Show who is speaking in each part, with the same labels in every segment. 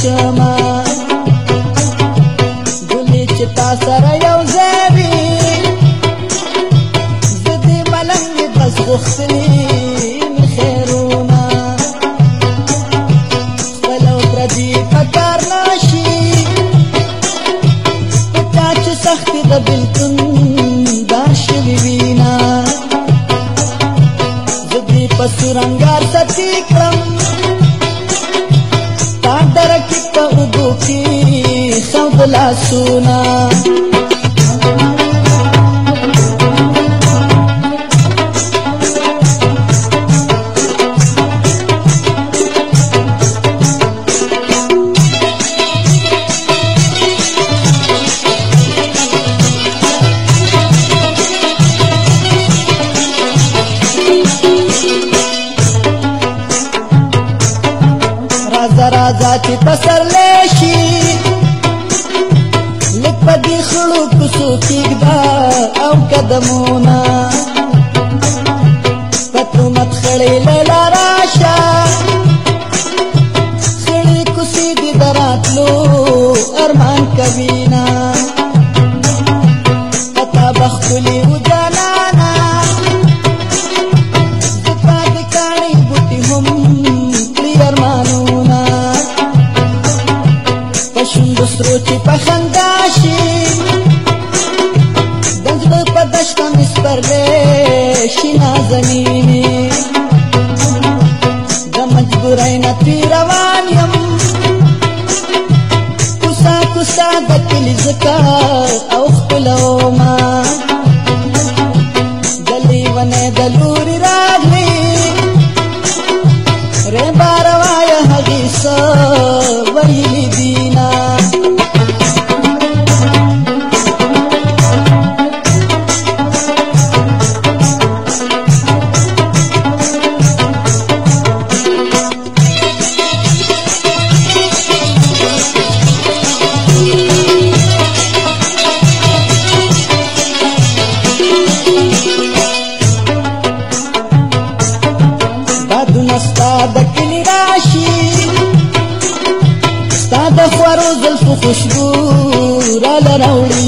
Speaker 1: 这么？قدمونا فتو مدخلي للارا ಮಗನೇ د خورو زلفو خوشبو را لراوړي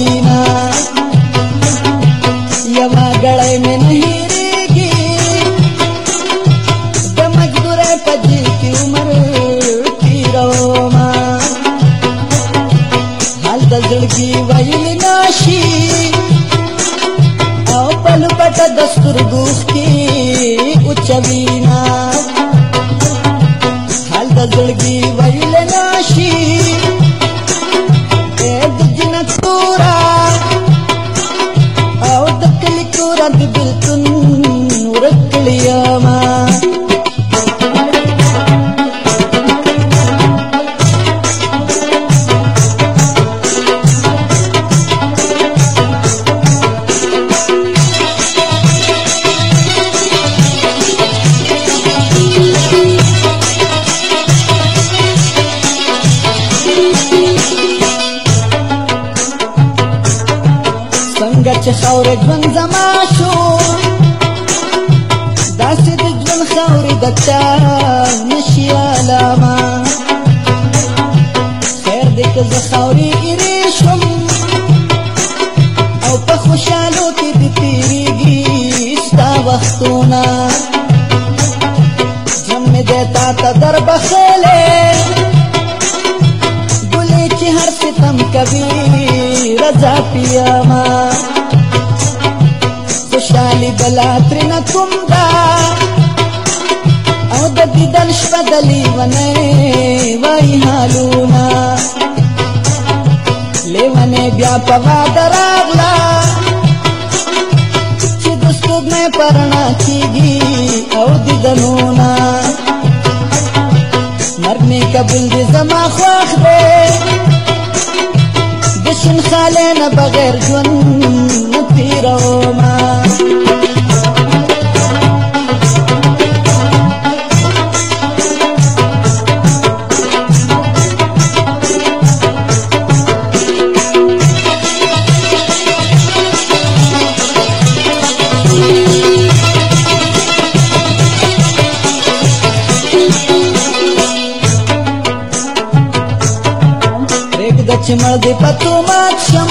Speaker 1: ژوند زما شو داسې د ژوند خاورې دته نشي علامه خیر دې که زه خاورې ایرې شوم او په خوشحالو کې دې تېرېږي ستا وختونه ژوند مې دی تا ته در بخلی ګلې چې هر ستم کوي رضا پیاما بلا ترنا تمدا او د دیدن شپدلی ونه وای حالونا لیونه بیا په واده راغلا چې د سپوږمۍ پرنا کیږي او دیدنونا مرمه قبول دې زما خوښ دې د شین خاله نه بغیر ژوند تیروما שמרדיפתו מגשם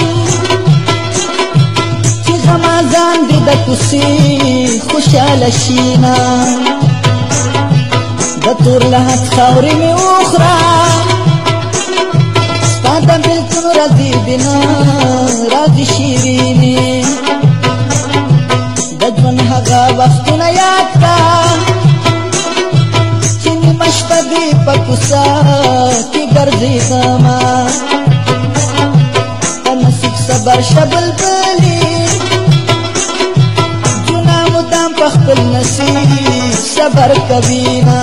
Speaker 1: שחמזן בדקוסי חושה לשינה דתור להט חאורי מאוכרה ספדה בלתון רזי בינה רזי שיריני דגון הגה וכתון היתה שנימש פדי פקוסה כי גרזי חמה صبر شبل بلی جنا مدام په خپل نصیب صبر کوینا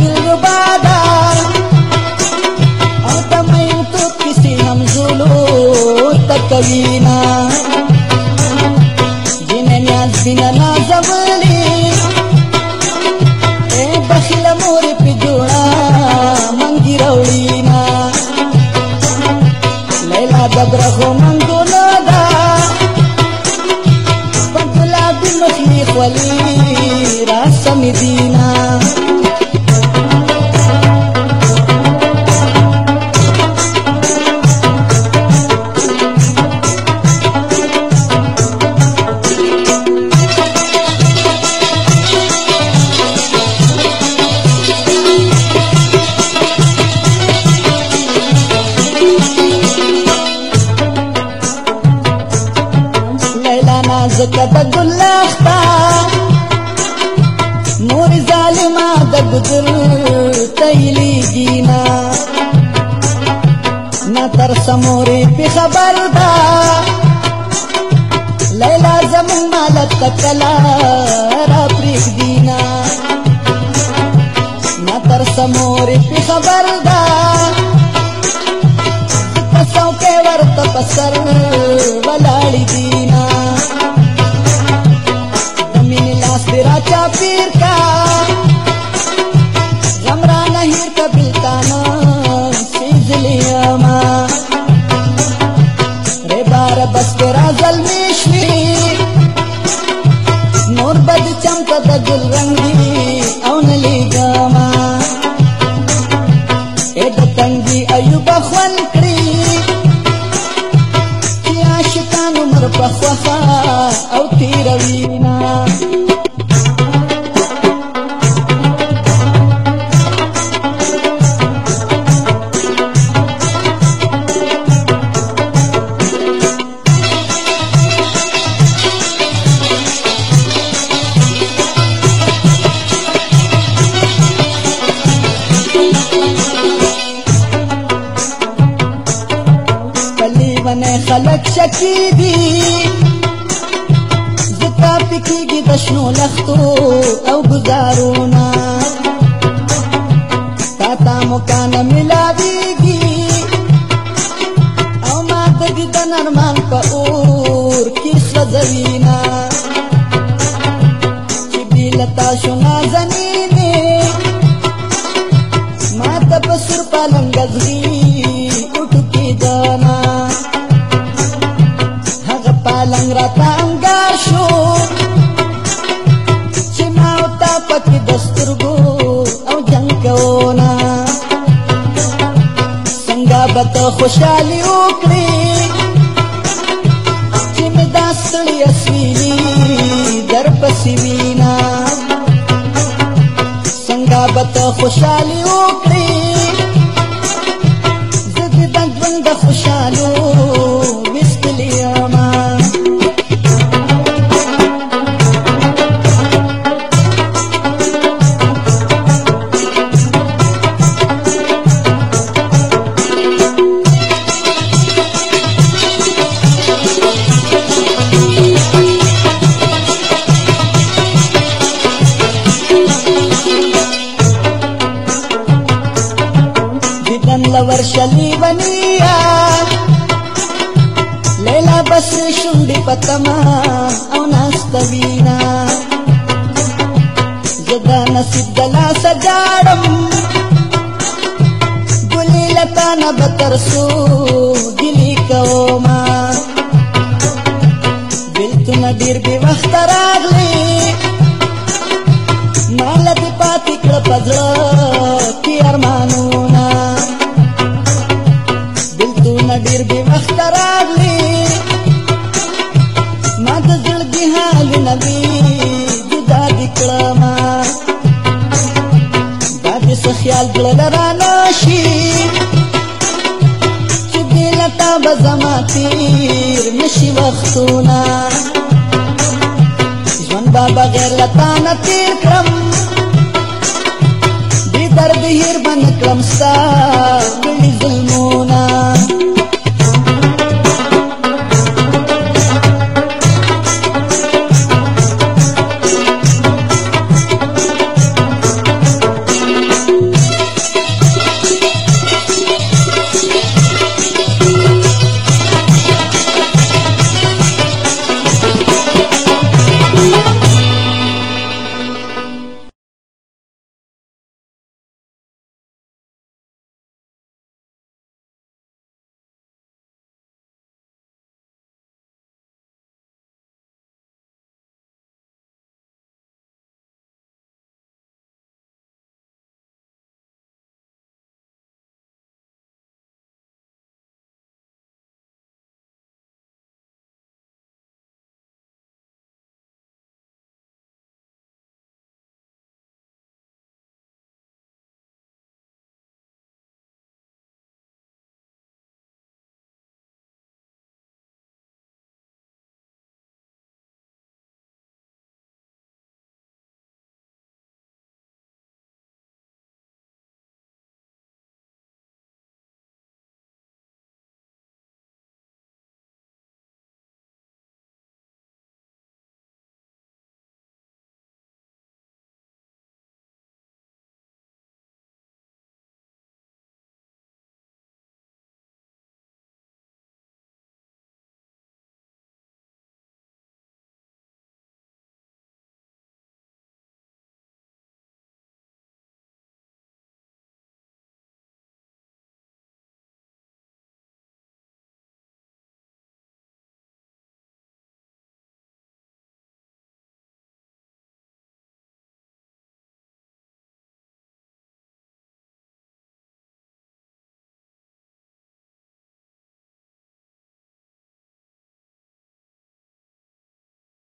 Speaker 1: बुजुल तैली जीना न तर समोरे पे लैला जमुन मालत कला दीना न तर समोरे पे तपसर वलाड़ी दीना मिला सिरा चा पीर का pasar tira vina دشمن خلق شکی دی زتا پکیگی دشنو لختو او گزارونا تا تا مکان ملاویگی او ما تدی دنرمان پا اور کی سرزوینا چی بیلتا شنا زنینے ما تا پسر پالنگزگی خوشحالي وکړي چې مې دا ستړي اسويلي درپسې وینا څنګه به ته خوشحالي وکړي درشلی بنیا لیلا بس شونډې پتما او ناستوینا جدا نصیب دلا سجاړم ګلې لتا نه بتر سو دلی کوما بلته نه ډیر به وخت راغلی مال دې پاتې کړ پزړه تیر نشي وختونه ژوند به بغیر له تا نه تیر کړم بې درد هیر به نه کړم ستا کړي ظلمونه